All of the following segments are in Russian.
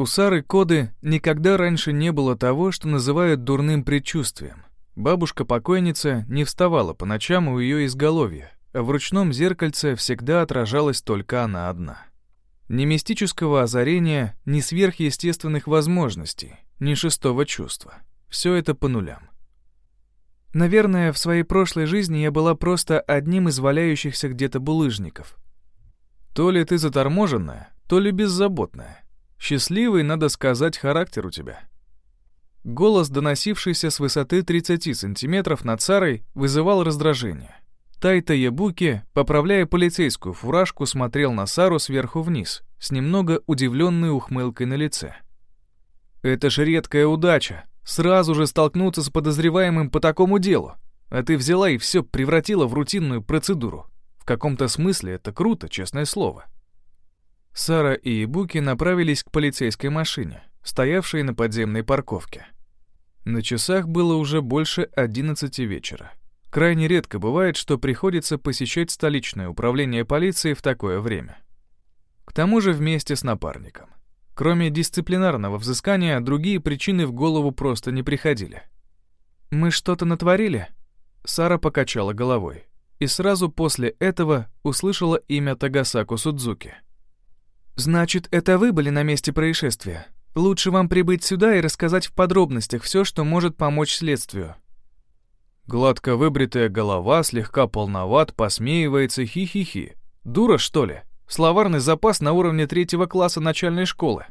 У Сары Коды никогда раньше не было того, что называют дурным предчувствием. Бабушка-покойница не вставала по ночам у ее изголовья, а в ручном зеркальце всегда отражалась только она одна. Ни мистического озарения, ни сверхъестественных возможностей, ни шестого чувства. Все это по нулям. Наверное, в своей прошлой жизни я была просто одним из валяющихся где-то булыжников. То ли ты заторможенная, то ли беззаботная. Счастливый, надо сказать, характер у тебя. Голос, доносившийся с высоты 30 сантиметров над Сарой, вызывал раздражение. Тайта Ябуки, поправляя полицейскую фуражку, смотрел на Сару сверху вниз, с немного удивленной ухмылкой на лице. «Это ж редкая удача. Сразу же столкнуться с подозреваемым по такому делу. А ты взяла и все превратила в рутинную процедуру. В каком-то смысле это круто, честное слово». Сара и Ябуки направились к полицейской машине, стоявшей на подземной парковке. На часах было уже больше 11 вечера. Крайне редко бывает, что приходится посещать столичное управление полиции в такое время. К тому же вместе с напарником. Кроме дисциплинарного взыскания, другие причины в голову просто не приходили. «Мы что-то натворили?» Сара покачала головой и сразу после этого услышала имя Тагасаку Судзуки. «Значит, это вы были на месте происшествия? Лучше вам прибыть сюда и рассказать в подробностях все, что может помочь следствию. Гладко выбритая голова, слегка полноват, посмеивается хи-хи-хи. Дура, что ли? Словарный запас на уровне третьего класса начальной школы.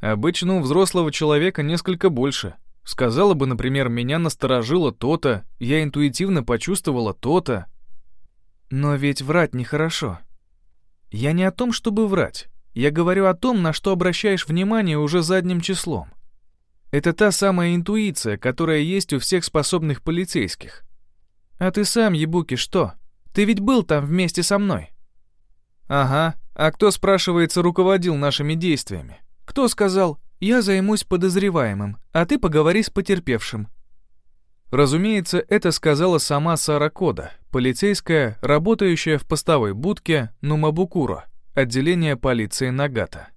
Обычно у взрослого человека несколько больше. Сказала бы, например, меня насторожило то-то, я интуитивно почувствовала то-то. Но ведь врать нехорошо. Я не о том, чтобы врать. Я говорю о том, на что обращаешь внимание уже задним числом. Это та самая интуиция, которая есть у всех способных полицейских. А ты сам, Ебуки, что? Ты ведь был там вместе со мной. Ага, а кто, спрашивается, руководил нашими действиями? Кто сказал, я займусь подозреваемым, а ты поговори с потерпевшим? Разумеется, это сказала сама Сара Кода, полицейская, работающая в постовой будке Нумабукуро, отделение полиции Нагата.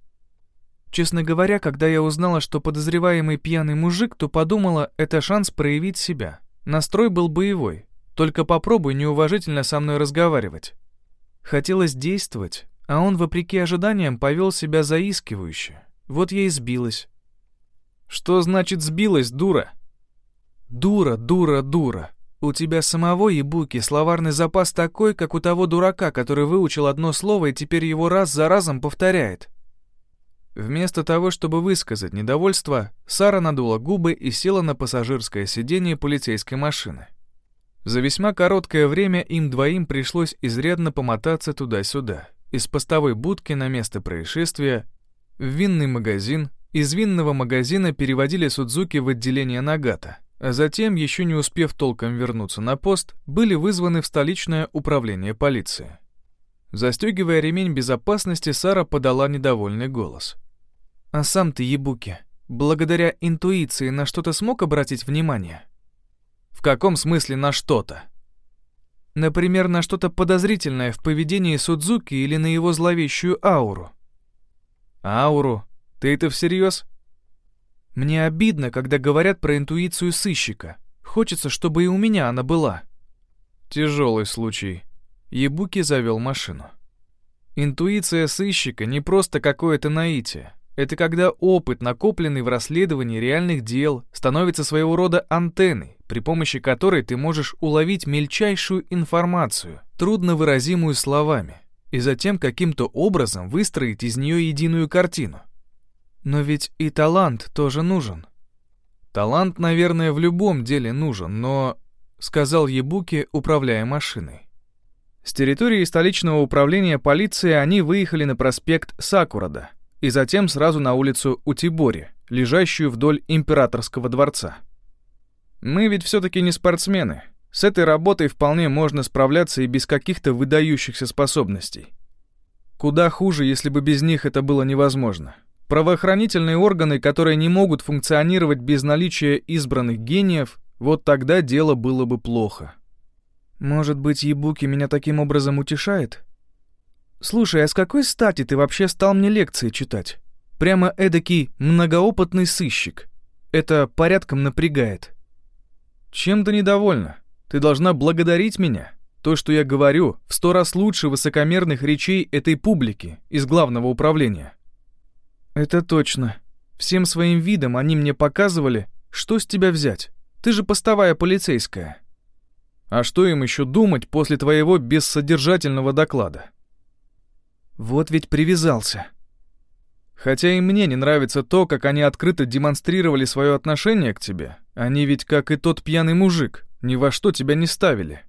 Честно говоря, когда я узнала, что подозреваемый пьяный мужик, то подумала, это шанс проявить себя. Настрой был боевой. Только попробуй неуважительно со мной разговаривать. Хотелось действовать, а он, вопреки ожиданиям, повел себя заискивающе. Вот я и сбилась. Что значит сбилась, дура? Дура, дура, дура. У тебя самого, ебуки, словарный запас такой, как у того дурака, который выучил одно слово и теперь его раз за разом повторяет. Вместо того, чтобы высказать недовольство, Сара надула губы и села на пассажирское сиденье полицейской машины. За весьма короткое время им двоим пришлось изрядно помотаться туда-сюда, из постовой будки на место происшествия, в винный магазин, из винного магазина переводили Судзуки в отделение Нагата, а затем, еще не успев толком вернуться на пост, были вызваны в столичное управление полиции. Застегивая ремень безопасности, Сара подала недовольный голос. А сам ты, Ебуки, благодаря интуиции на что-то смог обратить внимание? В каком смысле на что-то? Например, на что-то подозрительное в поведении Судзуки или на его зловещую ауру. Ауру? Ты это всерьез? Мне обидно, когда говорят про интуицию сыщика. Хочется, чтобы и у меня она была. Тяжелый случай. Ебуки завел машину. Интуиция сыщика не просто какое-то наитие. Это когда опыт, накопленный в расследовании реальных дел, становится своего рода антенной, при помощи которой ты можешь уловить мельчайшую информацию, трудно выразимую словами, и затем каким-то образом выстроить из нее единую картину. Но ведь и талант тоже нужен. Талант, наверное, в любом деле нужен, но... Сказал Ебуки, управляя машиной. С территории столичного управления полиции они выехали на проспект Сакурада, и затем сразу на улицу Утибори, лежащую вдоль императорского дворца. Мы ведь все-таки не спортсмены. С этой работой вполне можно справляться и без каких-то выдающихся способностей. Куда хуже, если бы без них это было невозможно. Правоохранительные органы, которые не могут функционировать без наличия избранных гениев, вот тогда дело было бы плохо. Может быть, Ебуки меня таким образом утешает? «Слушай, а с какой стати ты вообще стал мне лекции читать? Прямо эдакий многоопытный сыщик. Это порядком напрягает. Чем ты недовольна? Ты должна благодарить меня. То, что я говорю, в сто раз лучше высокомерных речей этой публики из главного управления. Это точно. Всем своим видом они мне показывали, что с тебя взять. Ты же постовая полицейская. А что им еще думать после твоего бессодержательного доклада? Вот ведь привязался. Хотя и мне не нравится то, как они открыто демонстрировали свое отношение к тебе. Они ведь, как и тот пьяный мужик, ни во что тебя не ставили.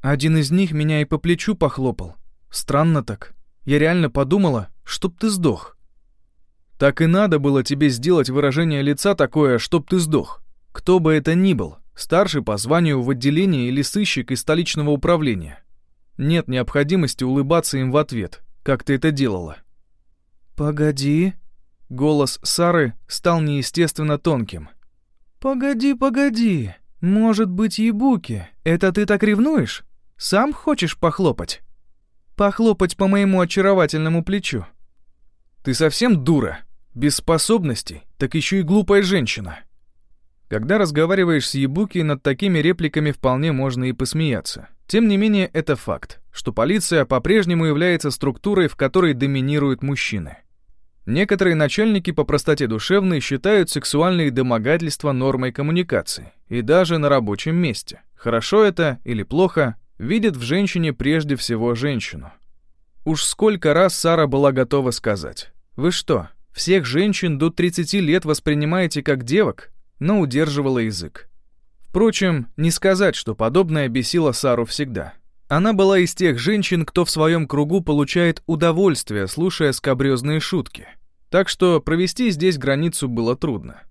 Один из них меня и по плечу похлопал. Странно так. Я реально подумала, чтоб ты сдох. Так и надо было тебе сделать выражение лица такое, чтоб ты сдох. Кто бы это ни был, старший по званию в отделении или сыщик из столичного управления. Нет необходимости улыбаться им в ответ, как ты это делала. «Погоди». Голос Сары стал неестественно тонким. «Погоди, погоди. Может быть, Ебуки, это ты так ревнуешь? Сам хочешь похлопать? Похлопать по моему очаровательному плечу?» «Ты совсем дура? Без способностей, так еще и глупая женщина». Когда разговариваешь с Ебуки, над такими репликами вполне можно и посмеяться. Тем не менее, это факт, что полиция по-прежнему является структурой, в которой доминируют мужчины. Некоторые начальники по простоте душевной считают сексуальные домогательства нормой коммуникации, и даже на рабочем месте. Хорошо это или плохо, видят в женщине прежде всего женщину. Уж сколько раз Сара была готова сказать. «Вы что, всех женщин до 30 лет воспринимаете как девок?» но удерживала язык. Впрочем, не сказать, что подобное бесило Сару всегда. Она была из тех женщин, кто в своем кругу получает удовольствие, слушая скабрезные шутки. Так что провести здесь границу было трудно.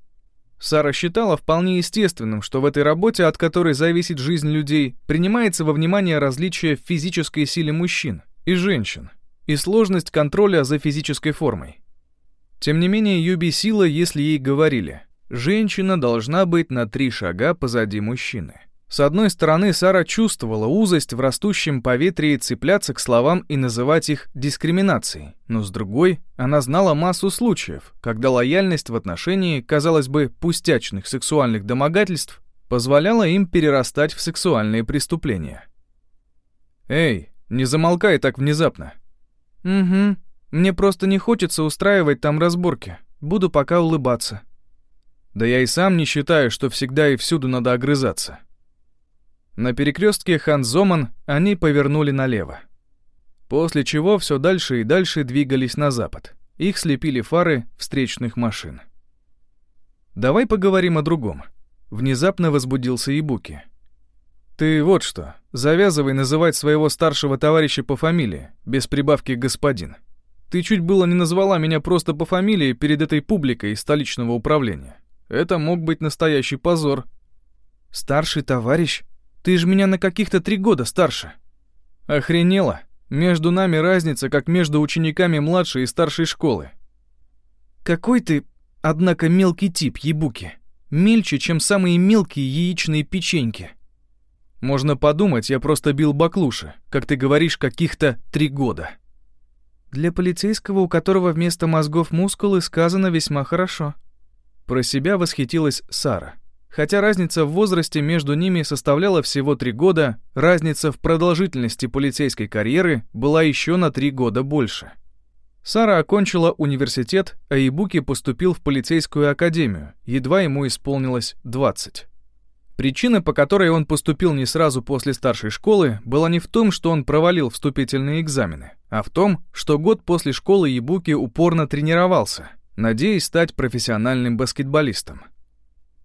Сара считала вполне естественным, что в этой работе, от которой зависит жизнь людей, принимается во внимание различие в физической силе мужчин и женщин и сложность контроля за физической формой. Тем не менее, ее бесило, если ей говорили – Женщина должна быть на три шага позади мужчины. С одной стороны, Сара чувствовала узость в растущем поветрии цепляться к словам и называть их дискриминацией, но с другой, она знала массу случаев, когда лояльность в отношении, казалось бы, пустячных сексуальных домогательств позволяла им перерастать в сексуальные преступления. «Эй, не замолкай так внезапно». «Угу, мне просто не хочется устраивать там разборки, буду пока улыбаться». Да я и сам не считаю, что всегда и всюду надо огрызаться. На перекрестке Ханзоман они повернули налево. После чего все дальше и дальше двигались на запад. Их слепили фары встречных машин. «Давай поговорим о другом». Внезапно возбудился Ибуки. «Ты вот что, завязывай называть своего старшего товарища по фамилии, без прибавки «господин». Ты чуть было не назвала меня просто по фамилии перед этой публикой столичного управления. Это мог быть настоящий позор. Старший товарищ? Ты же меня на каких-то три года старше. Охренела. Между нами разница, как между учениками младшей и старшей школы. Какой ты, однако, мелкий тип, ебуки. Мельче, чем самые мелкие яичные печеньки. Можно подумать, я просто бил баклуши, как ты говоришь, каких-то три года. Для полицейского, у которого вместо мозгов мускулы, сказано весьма хорошо. Про себя восхитилась Сара. Хотя разница в возрасте между ними составляла всего три года, разница в продолжительности полицейской карьеры была еще на три года больше. Сара окончила университет, а Ибуки поступил в полицейскую академию, едва ему исполнилось 20. Причина, по которой он поступил не сразу после старшей школы, была не в том, что он провалил вступительные экзамены, а в том, что год после школы Ибуки упорно тренировался – надеясь стать профессиональным баскетболистом.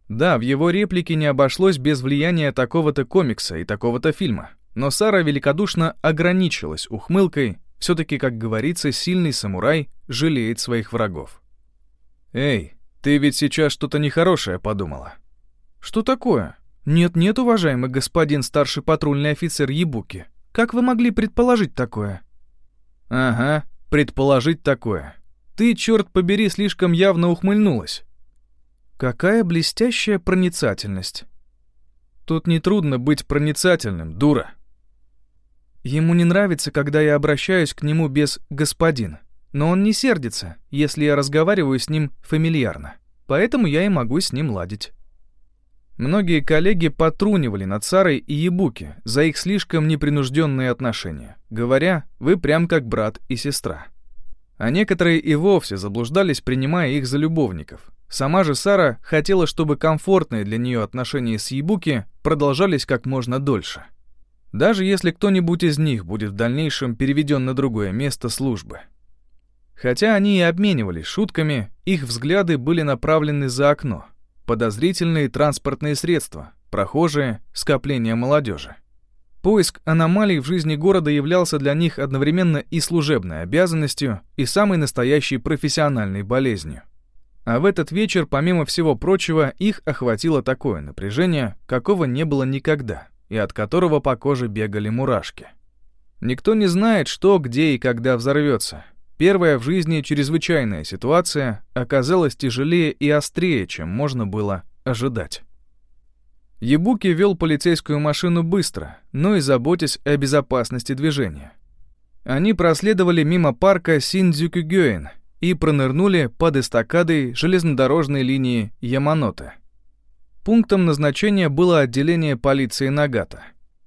Да, в его реплике не обошлось без влияния такого-то комикса и такого-то фильма, но Сара великодушно ограничилась ухмылкой, все-таки, как говорится, сильный самурай жалеет своих врагов. «Эй, ты ведь сейчас что-то нехорошее подумала». «Что такое?» «Нет-нет, уважаемый господин старший патрульный офицер Ебуки, как вы могли предположить такое?» «Ага, предположить такое. Ты, черт побери, слишком явно ухмыльнулась. Какая блестящая проницательность. Тут нетрудно быть проницательным, дура. Ему не нравится, когда я обращаюсь к нему без «господин». но он не сердится, если я разговариваю с ним фамильярно. Поэтому я и могу с ним ладить. Многие коллеги потрунивали над Сарой и Ебуки за их слишком непринужденные отношения, говоря, вы прям как брат и сестра. А некоторые и вовсе заблуждались, принимая их за любовников. Сама же Сара хотела, чтобы комфортные для нее отношения с Ебуки продолжались как можно дольше. Даже если кто-нибудь из них будет в дальнейшем переведен на другое место службы. Хотя они и обменивались шутками, их взгляды были направлены за окно — подозрительные транспортные средства, прохожие, скопление молодежи. Поиск аномалий в жизни города являлся для них одновременно и служебной обязанностью, и самой настоящей профессиональной болезнью. А в этот вечер, помимо всего прочего, их охватило такое напряжение, какого не было никогда, и от которого по коже бегали мурашки. Никто не знает, что, где и когда взорвется, Первая в жизни чрезвычайная ситуация оказалась тяжелее и острее, чем можно было ожидать. Ебуки вел полицейскую машину быстро, но и заботясь о безопасности движения. Они проследовали мимо парка Синдзюкюгёен и пронырнули под эстакадой железнодорожной линии Яманоте. Пунктом назначения было отделение полиции Нагата.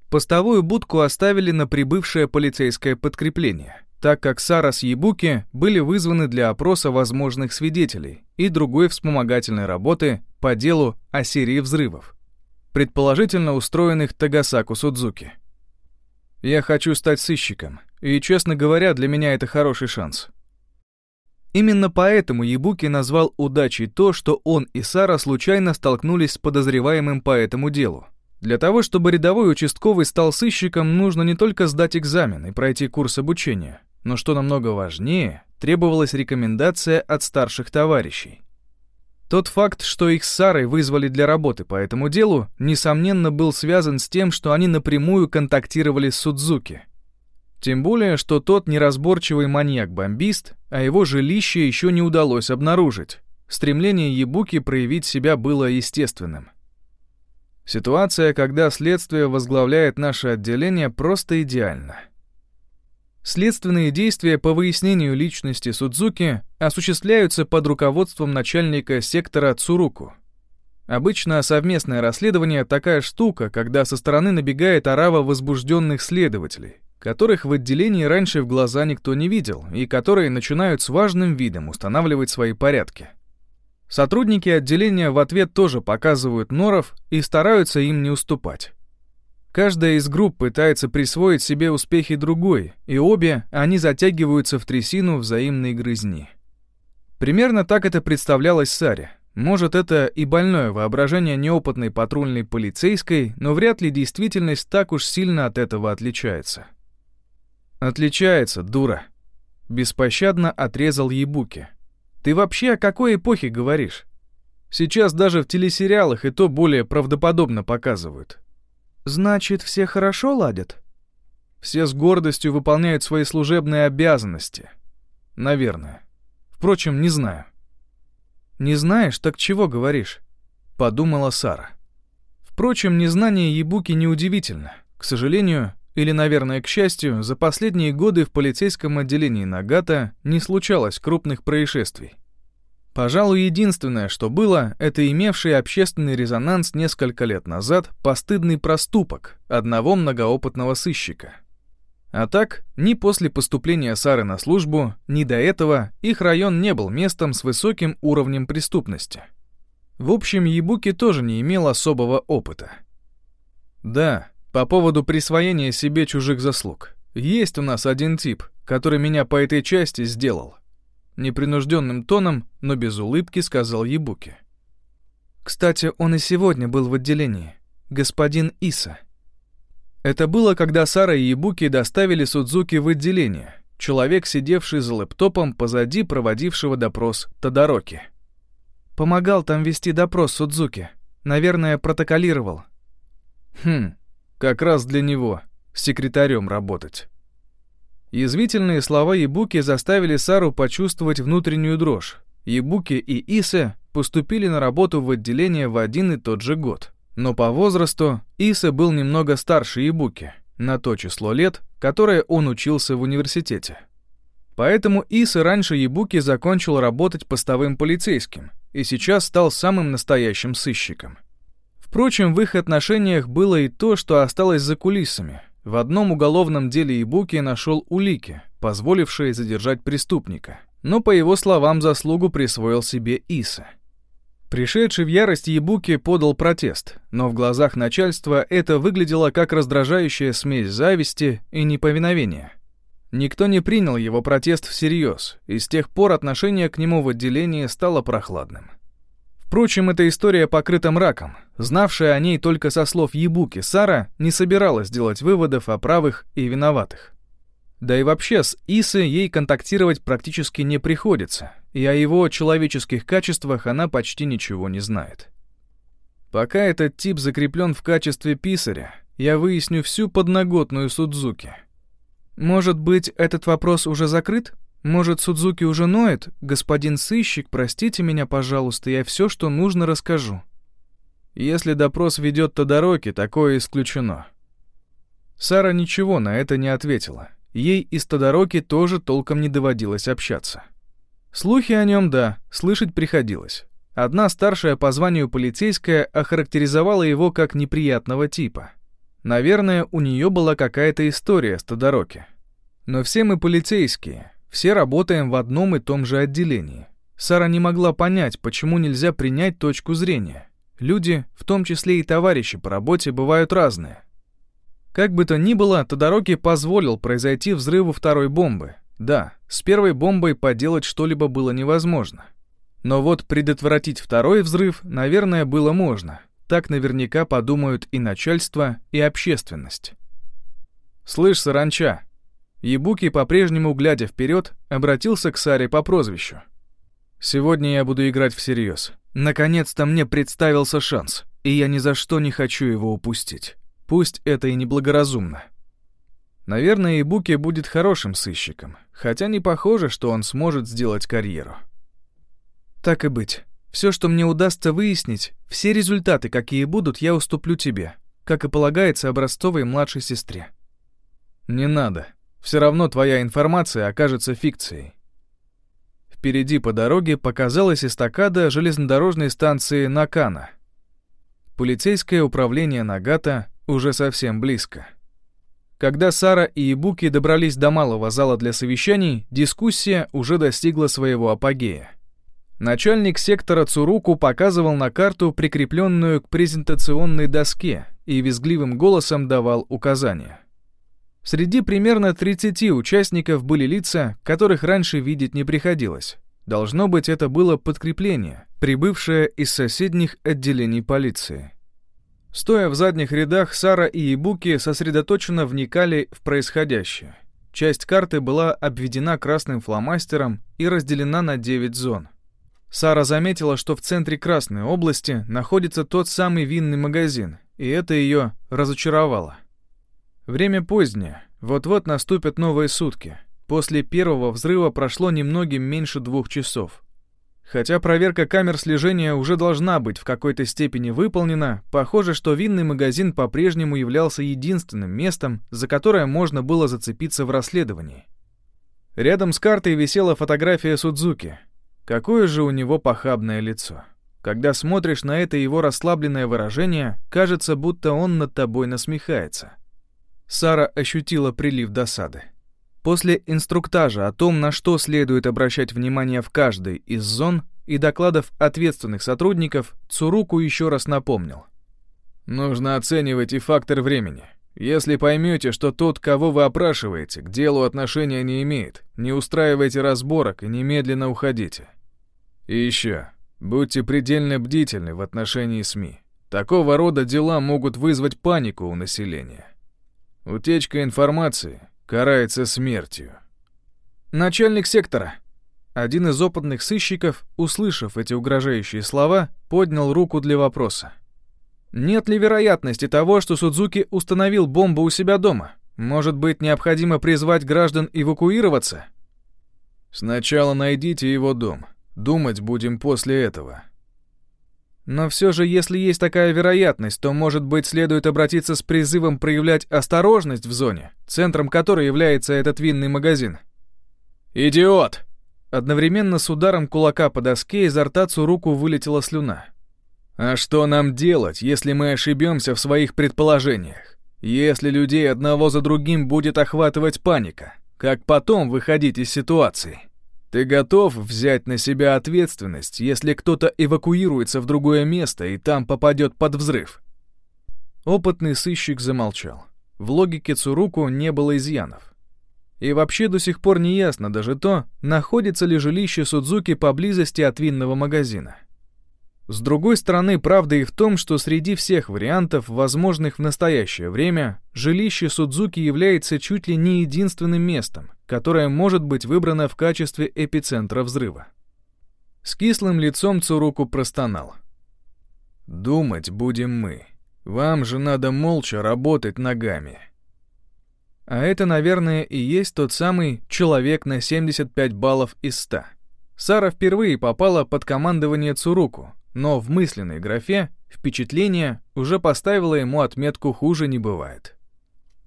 Постовую будку оставили на прибывшее полицейское подкрепление – так как Сара с Ебуки были вызваны для опроса возможных свидетелей и другой вспомогательной работы по делу о серии взрывов, предположительно устроенных Тагасаку Судзуки. Я хочу стать сыщиком, и, честно говоря, для меня это хороший шанс. Именно поэтому Ебуки назвал удачей то, что он и Сара случайно столкнулись с подозреваемым по этому делу. Для того, чтобы рядовой участковый стал сыщиком, нужно не только сдать экзамен и пройти курс обучения, но что намного важнее, требовалась рекомендация от старших товарищей. Тот факт, что их с Сарой вызвали для работы по этому делу, несомненно был связан с тем, что они напрямую контактировали с Судзуки. Тем более, что тот неразборчивый маньяк-бомбист, а его жилище еще не удалось обнаружить. Стремление Ебуки проявить себя было естественным. Ситуация, когда следствие возглавляет наше отделение, просто идеальна. Следственные действия по выяснению личности Судзуки осуществляются под руководством начальника сектора Цуруку. Обычно совместное расследование такая штука, когда со стороны набегает орава возбужденных следователей, которых в отделении раньше в глаза никто не видел, и которые начинают с важным видом устанавливать свои порядки. Сотрудники отделения в ответ тоже показывают норов и стараются им не уступать. Каждая из групп пытается присвоить себе успехи другой, и обе они затягиваются в трясину взаимной грызни. Примерно так это представлялось Саре. Может, это и больное воображение неопытной патрульной полицейской, но вряд ли действительность так уж сильно от этого отличается. «Отличается, дура», — беспощадно отрезал Ебуки. «Ты вообще о какой эпохе говоришь? Сейчас даже в телесериалах и то более правдоподобно показывают. Значит, все хорошо ладят? Все с гордостью выполняют свои служебные обязанности. Наверное. Впрочем, не знаю. Не знаешь, так чего говоришь? Подумала Сара. Впрочем, незнание Ебуки неудивительно. К сожалению, или, наверное, к счастью, за последние годы в полицейском отделении Нагата не случалось крупных происшествий. Пожалуй, единственное, что было, это имевший общественный резонанс несколько лет назад постыдный проступок одного многоопытного сыщика. А так, ни после поступления Сары на службу, ни до этого их район не был местом с высоким уровнем преступности. В общем, Ебуки тоже не имел особого опыта. Да, по поводу присвоения себе чужих заслуг. Есть у нас один тип, который меня по этой части сделал непринужденным тоном, но без улыбки сказал Ебуки. «Кстати, он и сегодня был в отделении. Господин Иса». Это было, когда Сара и Ебуки доставили Судзуки в отделение, человек, сидевший за лэптопом позади проводившего допрос Тодороки. «Помогал там вести допрос Судзуки. Наверное, протоколировал». «Хм, как раз для него, секретарем работать». Язвительные слова Ебуки заставили Сару почувствовать внутреннюю дрожь. Ебуки и Исе поступили на работу в отделение в один и тот же год. Но по возрасту Исе был немного старше Ебуки, на то число лет, которое он учился в университете. Поэтому Иса раньше Ебуки закончил работать постовым полицейским и сейчас стал самым настоящим сыщиком. Впрочем, в их отношениях было и то, что осталось за кулисами. В одном уголовном деле Ибуки нашел улики, позволившие задержать преступника, но, по его словам, заслугу присвоил себе Иса. Пришедший в ярость Ебуки подал протест, но в глазах начальства это выглядело как раздражающая смесь зависти и неповиновения. Никто не принял его протест всерьез, и с тех пор отношение к нему в отделении стало прохладным. Впрочем, эта история покрыта мраком. Знавшая о ней только со слов Ебуки, Сара не собиралась делать выводов о правых и виноватых. Да и вообще с Исой ей контактировать практически не приходится, и о его человеческих качествах она почти ничего не знает. Пока этот тип закреплен в качестве писаря, я выясню всю подноготную Судзуки. Может быть, этот вопрос уже закрыт? Может, Судзуки уже ноет? Господин сыщик, простите меня, пожалуйста, я все, что нужно, расскажу. Если допрос ведет Тодороки, такое исключено. Сара ничего на это не ответила. Ей из Тодороки тоже толком не доводилось общаться. Слухи о нем, да, слышать приходилось. Одна старшая по званию полицейская охарактеризовала его как неприятного типа. Наверное, у нее была какая-то история с Тодороки. Но все мы полицейские, все работаем в одном и том же отделении. Сара не могла понять, почему нельзя принять точку зрения. Люди, в том числе и товарищи по работе, бывают разные. Как бы то ни было, Тодороки позволил произойти взрыву второй бомбы. Да, с первой бомбой поделать что-либо было невозможно. Но вот предотвратить второй взрыв, наверное, было можно. Так наверняка подумают и начальство, и общественность. «Слышь, саранча», Ебуки, по-прежнему глядя вперед, обратился к Саре по прозвищу. «Сегодня я буду играть всерьез. Наконец-то мне представился шанс, и я ни за что не хочу его упустить. Пусть это и неблагоразумно». Наверное, Ибуки будет хорошим сыщиком, хотя не похоже, что он сможет сделать карьеру. Так и быть. Все, что мне удастся выяснить, все результаты, какие будут, я уступлю тебе, как и полагается образцовой младшей сестре. Не надо, все равно твоя информация окажется фикцией. Впереди по дороге показалась эстакада железнодорожной станции Накана. Полицейское управление Нагата уже совсем близко. Когда Сара и Ибуки добрались до малого зала для совещаний, дискуссия уже достигла своего апогея. Начальник сектора Цуруку показывал на карту, прикрепленную к презентационной доске, и визгливым голосом давал указания. Среди примерно 30 участников были лица, которых раньше видеть не приходилось. Должно быть, это было подкрепление, прибывшее из соседних отделений полиции. Стоя в задних рядах, Сара и Ибуки сосредоточенно вникали в происходящее. Часть карты была обведена красным фломастером и разделена на 9 зон. Сара заметила, что в центре Красной области находится тот самый винный магазин, и это ее разочаровало. Время позднее, вот-вот наступят новые сутки. После первого взрыва прошло немногим меньше двух часов. Хотя проверка камер слежения уже должна быть в какой-то степени выполнена, похоже, что винный магазин по-прежнему являлся единственным местом, за которое можно было зацепиться в расследовании. Рядом с картой висела фотография Судзуки. Какое же у него похабное лицо. Когда смотришь на это его расслабленное выражение, кажется, будто он над тобой насмехается. Сара ощутила прилив досады. После инструктажа о том, на что следует обращать внимание в каждой из зон и докладов ответственных сотрудников, Цуруку еще раз напомнил. «Нужно оценивать и фактор времени. Если поймете, что тот, кого вы опрашиваете, к делу отношения не имеет, не устраивайте разборок и немедленно уходите. И еще, будьте предельно бдительны в отношении СМИ. Такого рода дела могут вызвать панику у населения». Утечка информации карается смертью. Начальник сектора. Один из опытных сыщиков, услышав эти угрожающие слова, поднял руку для вопроса. Нет ли вероятности того, что Судзуки установил бомбу у себя дома? Может быть, необходимо призвать граждан эвакуироваться? Сначала найдите его дом. Думать будем после этого. Но все же, если есть такая вероятность, то, может быть, следует обратиться с призывом проявлять осторожность в зоне, центром которой является этот винный магазин. «Идиот!» Одновременно с ударом кулака по доске изо рта руку вылетела слюна. «А что нам делать, если мы ошибемся в своих предположениях? Если людей одного за другим будет охватывать паника, как потом выходить из ситуации?» Ты готов взять на себя ответственность, если кто-то эвакуируется в другое место и там попадет под взрыв?» Опытный сыщик замолчал. В логике Цуруку не было изъянов. И вообще до сих пор не ясно даже то, находится ли жилище Судзуки поблизости от винного магазина. С другой стороны, правда и в том, что среди всех вариантов, возможных в настоящее время, жилище Судзуки является чуть ли не единственным местом, которое может быть выбрано в качестве эпицентра взрыва. С кислым лицом Цуруку простонал. «Думать будем мы. Вам же надо молча работать ногами». А это, наверное, и есть тот самый человек на 75 баллов из 100. Сара впервые попала под командование Цуруку, но в мысленной графе «впечатление» уже поставила ему отметку «хуже не бывает».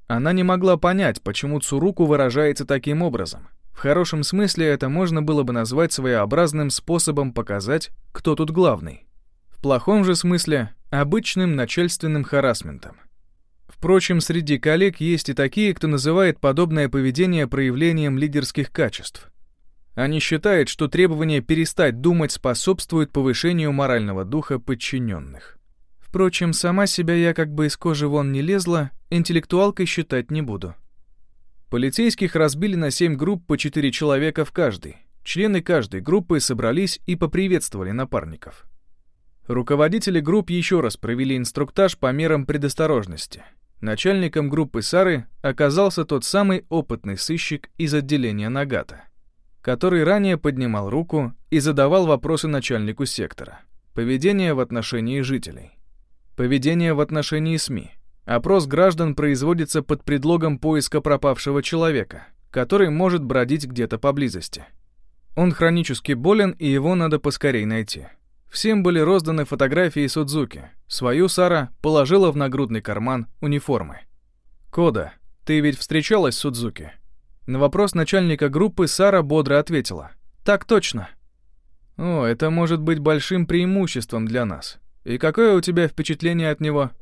Она не могла понять, почему Цуруку выражается таким образом. В хорошем смысле это можно было бы назвать своеобразным способом показать, кто тут главный. В плохом же смысле — обычным начальственным харасментом. Впрочем, среди коллег есть и такие, кто называет подобное поведение проявлением лидерских качеств. Они считают, что требование перестать думать способствует повышению морального духа подчиненных. Впрочем, сама себя я как бы из кожи вон не лезла, интеллектуалкой считать не буду. Полицейских разбили на семь групп по четыре человека в каждой. Члены каждой группы собрались и поприветствовали напарников. Руководители групп еще раз провели инструктаж по мерам предосторожности. Начальником группы Сары оказался тот самый опытный сыщик из отделения Нагата который ранее поднимал руку и задавал вопросы начальнику сектора. Поведение в отношении жителей. Поведение в отношении СМИ. Опрос граждан производится под предлогом поиска пропавшего человека, который может бродить где-то поблизости. Он хронически болен, и его надо поскорей найти. Всем были розданы фотографии Судзуки. Свою Сара положила в нагрудный карман униформы. «Кода, ты ведь встречалась с Судзуки?» На вопрос начальника группы Сара бодро ответила. «Так точно». «О, это может быть большим преимуществом для нас. И какое у тебя впечатление от него?»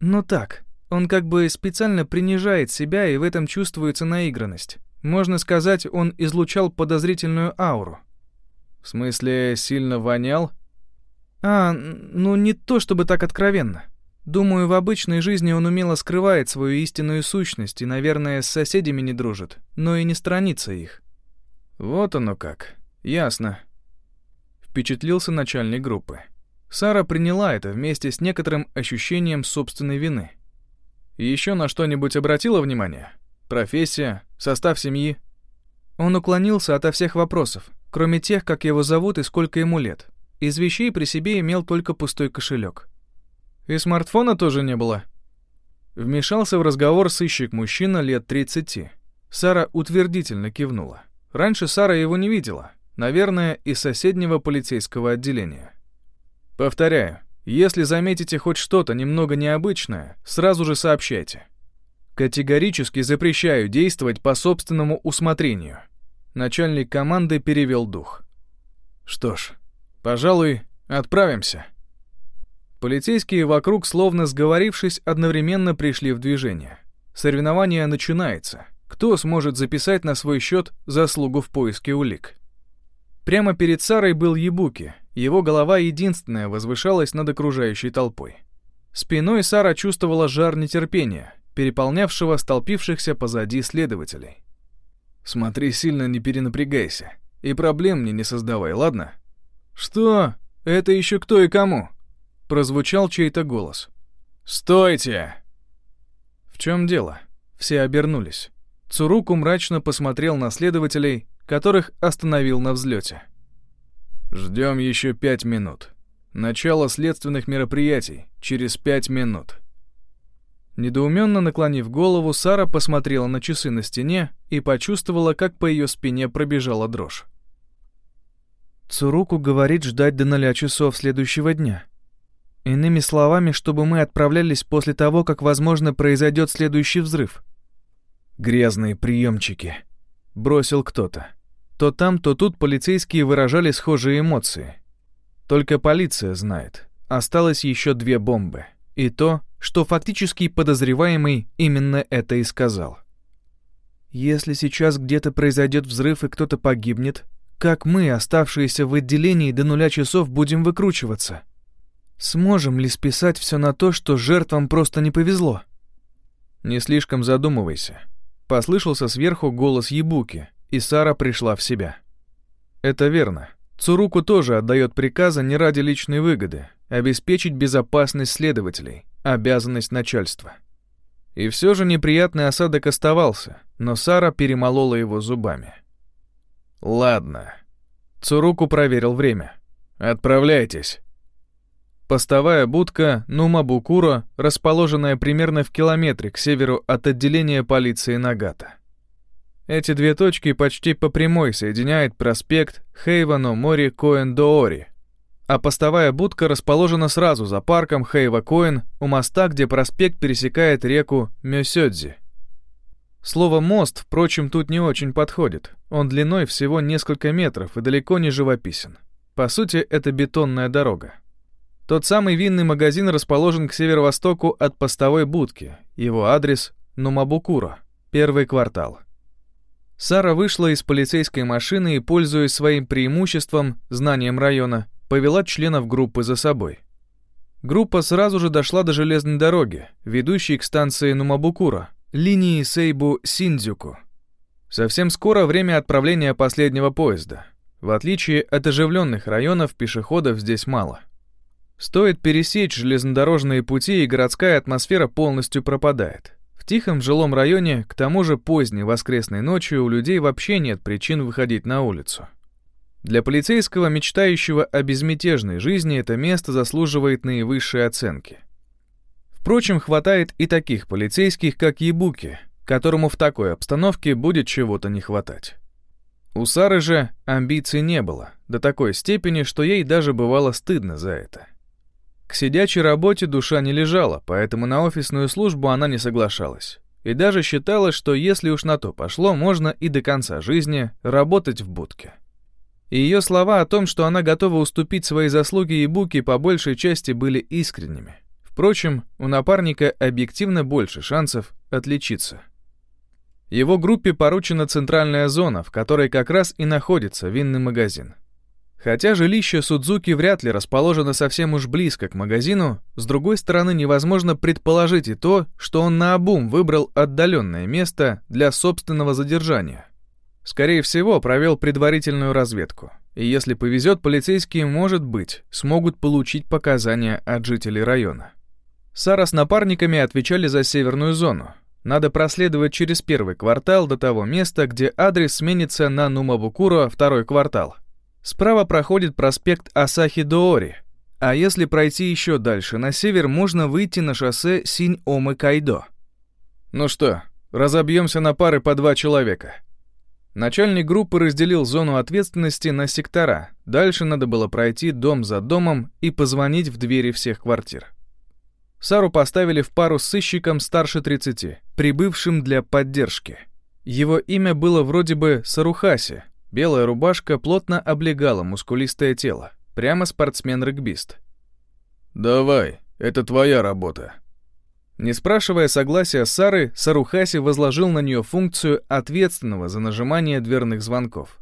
«Ну так, он как бы специально принижает себя, и в этом чувствуется наигранность. Можно сказать, он излучал подозрительную ауру». «В смысле, сильно вонял?» «А, ну не то чтобы так откровенно. Думаю, в обычной жизни он умело скрывает свою истинную сущность и, наверное, с соседями не дружит, но и не странится их. Вот оно как. Ясно. Впечатлился начальник группы. Сара приняла это вместе с некоторым ощущением собственной вины. Еще на что-нибудь обратила внимание? Профессия, состав семьи? Он уклонился ото всех вопросов, кроме тех, как его зовут и сколько ему лет. Из вещей при себе имел только пустой кошелек. И смартфона тоже не было. Вмешался в разговор сыщик-мужчина лет 30. Сара утвердительно кивнула. Раньше Сара его не видела. Наверное, из соседнего полицейского отделения. Повторяю, если заметите хоть что-то немного необычное, сразу же сообщайте. Категорически запрещаю действовать по собственному усмотрению. Начальник команды перевел дух. Что ж, пожалуй, отправимся. Полицейские вокруг, словно сговорившись, одновременно пришли в движение. Соревнование начинается. Кто сможет записать на свой счет заслугу в поиске улик? Прямо перед Сарой был Ебуки. Его голова единственная возвышалась над окружающей толпой. Спиной Сара чувствовала жар нетерпения, переполнявшего столпившихся позади следователей. «Смотри, сильно не перенапрягайся. И проблем мне не создавай, ладно?» «Что? Это еще кто и кому?» Прозвучал чей-то голос. «Стойте!» В чем дело? Все обернулись. Цуруку мрачно посмотрел на следователей, которых остановил на взлете. «Ждем еще пять минут. Начало следственных мероприятий через пять минут». Недоуменно наклонив голову, Сара посмотрела на часы на стене и почувствовала, как по ее спине пробежала дрожь. Цуруку говорит ждать до ноля часов следующего дня. Иными словами, чтобы мы отправлялись после того, как, возможно, произойдет следующий взрыв. Грязные приемчики. бросил кто-то. То там, то тут полицейские выражали схожие эмоции. Только полиция знает. Осталось еще две бомбы. И то, что фактически подозреваемый именно это и сказал. Если сейчас где-то произойдет взрыв и кто-то погибнет, как мы, оставшиеся в отделении до нуля часов, будем выкручиваться? Сможем ли списать все на то, что жертвам просто не повезло? Не слишком задумывайся. Послышался сверху голос Ебуки, и Сара пришла в себя. Это верно. Цуруку тоже отдает приказы не ради личной выгоды, обеспечить безопасность следователей, обязанность начальства. И все же неприятный осадок оставался, но Сара перемолола его зубами. «Ладно». Цуруку проверил время. «Отправляйтесь». Постовая будка Нумабукура, расположенная примерно в километре к северу от отделения полиции Нагата. Эти две точки почти по прямой соединяет проспект Хейвано-Мори Коэн-Доори, а постовая будка расположена сразу за парком Хейва-Коэн у моста, где проспект пересекает реку Мёсёдзи. Слово «мост», впрочем, тут не очень подходит. Он длиной всего несколько метров и далеко не живописен. По сути, это бетонная дорога. Тот самый винный магазин расположен к северо-востоку от постовой будки. Его адрес — Нумабукура, первый квартал. Сара вышла из полицейской машины и, пользуясь своим преимуществом, знанием района, повела членов группы за собой. Группа сразу же дошла до железной дороги, ведущей к станции Нумабукура, линии Сейбу-Синдзюку. Совсем скоро время отправления последнего поезда. В отличие от оживленных районов, пешеходов здесь мало. Стоит пересечь железнодорожные пути, и городская атмосфера полностью пропадает. В тихом жилом районе, к тому же поздней воскресной ночью, у людей вообще нет причин выходить на улицу. Для полицейского, мечтающего о безмятежной жизни, это место заслуживает наивысшей оценки. Впрочем, хватает и таких полицейских, как Ебуки, которому в такой обстановке будет чего-то не хватать. У Сары же амбиций не было, до такой степени, что ей даже бывало стыдно за это. К сидячей работе душа не лежала, поэтому на офисную службу она не соглашалась. И даже считала, что если уж на то пошло, можно и до конца жизни работать в будке. И ее слова о том, что она готова уступить свои заслуги и буки, по большей части были искренними. Впрочем, у напарника объективно больше шансов отличиться. Его группе поручена центральная зона, в которой как раз и находится винный магазин. Хотя жилище Судзуки вряд ли расположено совсем уж близко к магазину, с другой стороны невозможно предположить и то, что он наобум выбрал отдаленное место для собственного задержания. Скорее всего, провел предварительную разведку. И если повезет, полицейские, может быть, смогут получить показания от жителей района. Сара с напарниками отвечали за северную зону. Надо проследовать через первый квартал до того места, где адрес сменится на Нумабукура второй квартал. Справа проходит проспект Асахи-Доори, а если пройти еще дальше на север, можно выйти на шоссе Синь-Омы-Кайдо. Ну что, разобьемся на пары по два человека. Начальник группы разделил зону ответственности на сектора. Дальше надо было пройти дом за домом и позвонить в двери всех квартир. Сару поставили в пару с сыщиком старше 30, прибывшим для поддержки. Его имя было вроде бы Сарухаси, Белая рубашка плотно облегала мускулистое тело. Прямо спортсмен-регбист. «Давай, это твоя работа». Не спрашивая согласия Сары, Сарухаси возложил на нее функцию ответственного за нажимание дверных звонков.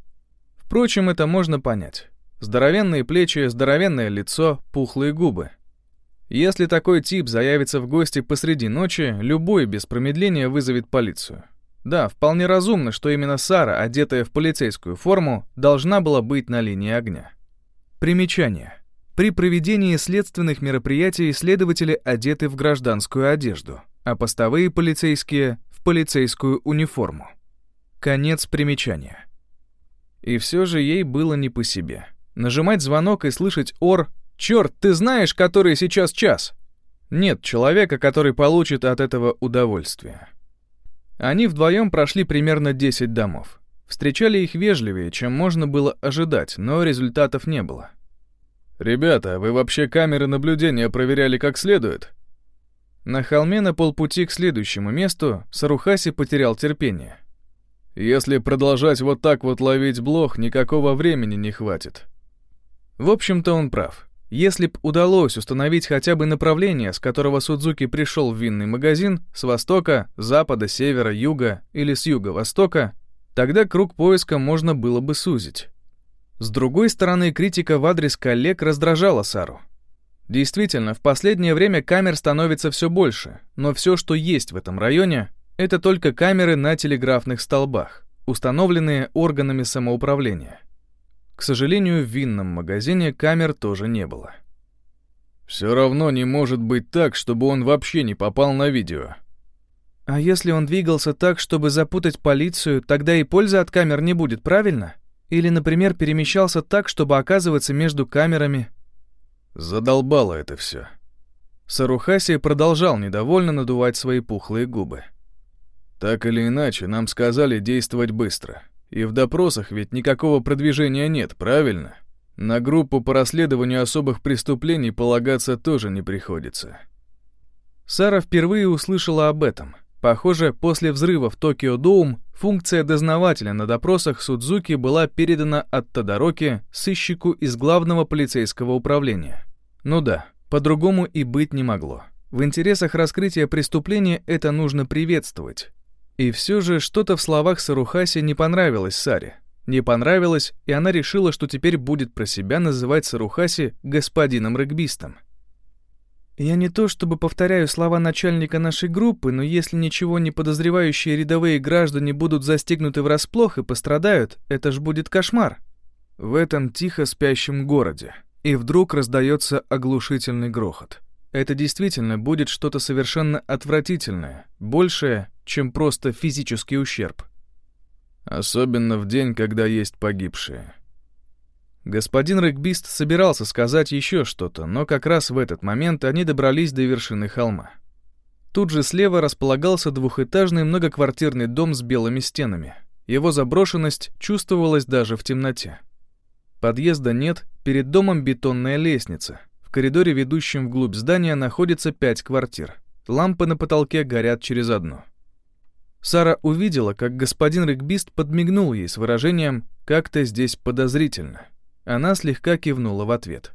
Впрочем, это можно понять. Здоровенные плечи, здоровенное лицо, пухлые губы. Если такой тип заявится в гости посреди ночи, любой без промедления вызовет полицию. Да, вполне разумно, что именно Сара, одетая в полицейскую форму, должна была быть на линии огня. Примечание. При проведении следственных мероприятий следователи одеты в гражданскую одежду, а постовые полицейские — в полицейскую униформу. Конец примечания. И все же ей было не по себе. Нажимать звонок и слышать ор «Черт, ты знаешь, который сейчас час?» Нет человека, который получит от этого удовольствие. Они вдвоем прошли примерно 10 домов. Встречали их вежливее, чем можно было ожидать, но результатов не было. «Ребята, вы вообще камеры наблюдения проверяли как следует?» На холме на полпути к следующему месту Сарухаси потерял терпение. Если продолжать вот так вот ловить блох, никакого времени не хватит. В общем-то, он прав. Если б удалось установить хотя бы направление, с которого Судзуки пришел в винный магазин, с востока, запада, севера, юга или с юга-востока, тогда круг поиска можно было бы сузить. С другой стороны, критика в адрес коллег раздражала Сару. Действительно, в последнее время камер становится все больше, но все, что есть в этом районе, это только камеры на телеграфных столбах, установленные органами самоуправления. К сожалению, в винном магазине камер тоже не было. Все равно не может быть так, чтобы он вообще не попал на видео. А если он двигался так, чтобы запутать полицию, тогда и пользы от камер не будет, правильно? Или, например, перемещался так, чтобы оказываться между камерами, Задолбало это все. Сарухаси продолжал недовольно надувать свои пухлые губы. Так или иначе, нам сказали действовать быстро. И в допросах ведь никакого продвижения нет, правильно? На группу по расследованию особых преступлений полагаться тоже не приходится. Сара впервые услышала об этом. Похоже, после взрыва в Токио Доум функция дознавателя на допросах Судзуки была передана от Тодороки сыщику из главного полицейского управления. Ну да, по-другому и быть не могло. В интересах раскрытия преступления это нужно приветствовать. И все же что-то в словах Сарухаси не понравилось Саре. Не понравилось, и она решила, что теперь будет про себя называть Сарухаси господином регбистом. Я не то чтобы повторяю слова начальника нашей группы, но если ничего не подозревающие рядовые граждане будут застигнуты врасплох и пострадают, это ж будет кошмар. В этом тихо спящем городе и вдруг раздается оглушительный грохот. Это действительно будет что-то совершенно отвратительное, большее, чем просто физический ущерб. Особенно в день, когда есть погибшие. Господин регбист собирался сказать еще что-то, но как раз в этот момент они добрались до вершины холма. Тут же слева располагался двухэтажный многоквартирный дом с белыми стенами. Его заброшенность чувствовалась даже в темноте. Подъезда нет, перед домом бетонная лестница. Коридоре, ведущем вглубь здания, находится пять квартир. Лампы на потолке горят через одну. Сара увидела, как господин регбист подмигнул ей с выражением «как-то здесь подозрительно». Она слегка кивнула в ответ.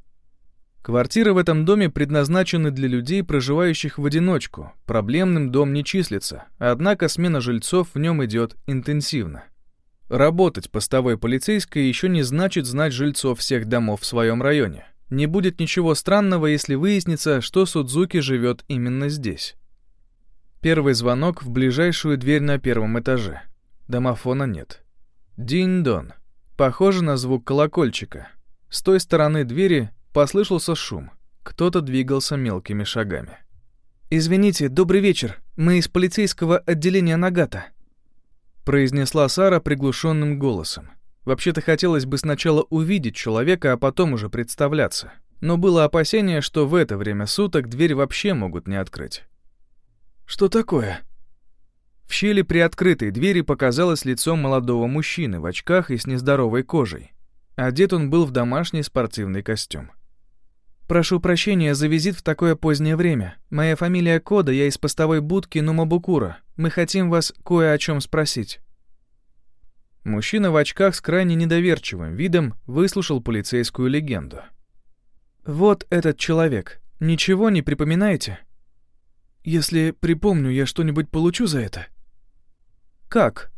Квартиры в этом доме предназначены для людей, проживающих в одиночку. Проблемным дом не числится, однако смена жильцов в нем идет интенсивно. Работать постовой полицейской еще не значит знать жильцов всех домов в своем районе. Не будет ничего странного, если выяснится, что Судзуки живет именно здесь. Первый звонок в ближайшую дверь на первом этаже. Домофона нет. Динь-дон. Похоже на звук колокольчика. С той стороны двери послышался шум. Кто-то двигался мелкими шагами. «Извините, добрый вечер. Мы из полицейского отделения Нагата», произнесла Сара приглушенным голосом. Вообще-то хотелось бы сначала увидеть человека, а потом уже представляться. Но было опасение, что в это время суток дверь вообще могут не открыть. «Что такое?» В щели при открытой двери показалось лицо молодого мужчины в очках и с нездоровой кожей. Одет он был в домашний спортивный костюм. «Прошу прощения за визит в такое позднее время. Моя фамилия Кода, я из постовой будки Нумабукура. Мы хотим вас кое о чем спросить». Мужчина в очках с крайне недоверчивым видом выслушал полицейскую легенду. «Вот этот человек. Ничего не припоминаете?» «Если припомню, я что-нибудь получу за это?» «Как?»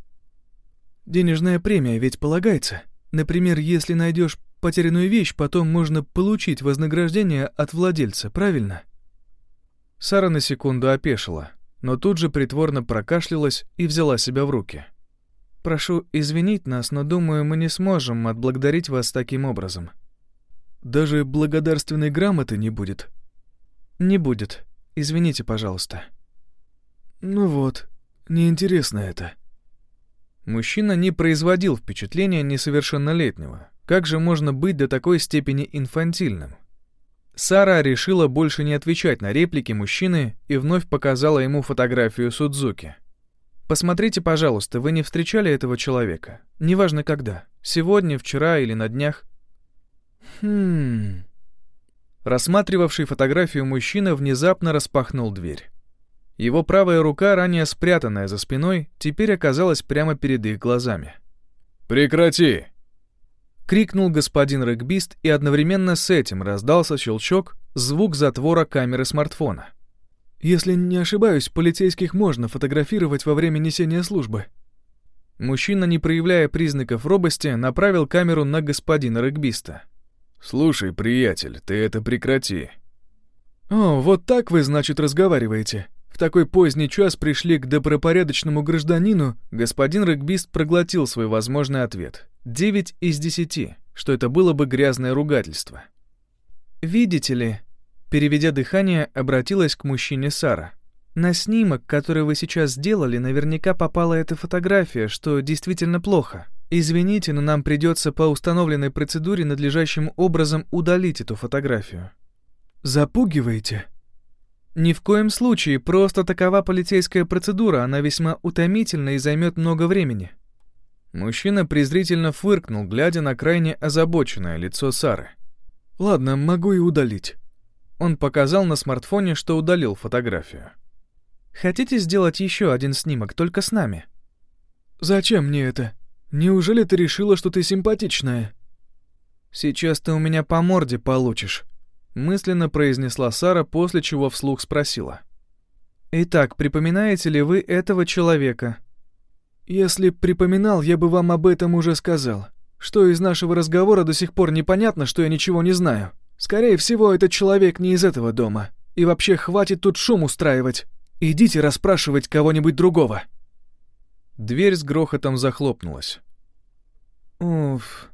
«Денежная премия ведь полагается. Например, если найдешь потерянную вещь, потом можно получить вознаграждение от владельца, правильно?» Сара на секунду опешила, но тут же притворно прокашлялась и взяла себя в руки. «Прошу извинить нас, но думаю, мы не сможем отблагодарить вас таким образом». «Даже благодарственной грамоты не будет?» «Не будет. Извините, пожалуйста». «Ну вот, неинтересно это». Мужчина не производил впечатления несовершеннолетнего. Как же можно быть до такой степени инфантильным? Сара решила больше не отвечать на реплики мужчины и вновь показала ему фотографию Судзуки. «Посмотрите, пожалуйста, вы не встречали этого человека? Неважно когда. Сегодня, вчера или на днях?» «Хм...» Рассматривавший фотографию мужчина внезапно распахнул дверь. Его правая рука, ранее спрятанная за спиной, теперь оказалась прямо перед их глазами. «Прекрати!» — крикнул господин регбист, и одновременно с этим раздался щелчок, звук затвора камеры смартфона. «Если не ошибаюсь, полицейских можно фотографировать во время несения службы». Мужчина, не проявляя признаков робости, направил камеру на господина регбиста. «Слушай, приятель, ты это прекрати». «О, вот так вы, значит, разговариваете. В такой поздний час пришли к добропорядочному гражданину». Господин регбист проглотил свой возможный ответ. Девять из десяти, что это было бы грязное ругательство. «Видите ли...» Переведя дыхание, обратилась к мужчине Сара. «На снимок, который вы сейчас сделали, наверняка попала эта фотография, что действительно плохо. Извините, но нам придется по установленной процедуре надлежащим образом удалить эту фотографию». «Запугиваете?» «Ни в коем случае, просто такова полицейская процедура, она весьма утомительна и займет много времени». Мужчина презрительно фыркнул, глядя на крайне озабоченное лицо Сары. «Ладно, могу и удалить». Он показал на смартфоне, что удалил фотографию. «Хотите сделать еще один снимок, только с нами?» «Зачем мне это? Неужели ты решила, что ты симпатичная?» «Сейчас ты у меня по морде получишь», — мысленно произнесла Сара, после чего вслух спросила. «Итак, припоминаете ли вы этого человека?» «Если б припоминал, я бы вам об этом уже сказал. Что из нашего разговора до сих пор непонятно, что я ничего не знаю. Скорее всего, этот человек не из этого дома. И вообще, хватит тут шум устраивать. Идите расспрашивать кого-нибудь другого». Дверь с грохотом захлопнулась. «Уф...»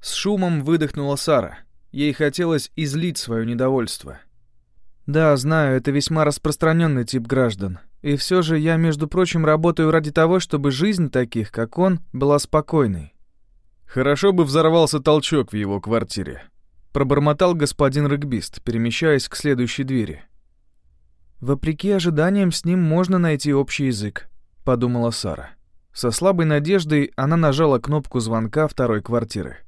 С шумом выдохнула Сара. Ей хотелось излить свое недовольство. «Да, знаю, это весьма распространенный тип граждан. И все же я, между прочим, работаю ради того, чтобы жизнь таких, как он, была спокойной. Хорошо бы взорвался толчок в его квартире. Пробормотал господин регбист, перемещаясь к следующей двери. Вопреки ожиданиям, с ним можно найти общий язык, подумала Сара. Со слабой надеждой она нажала кнопку звонка второй квартиры.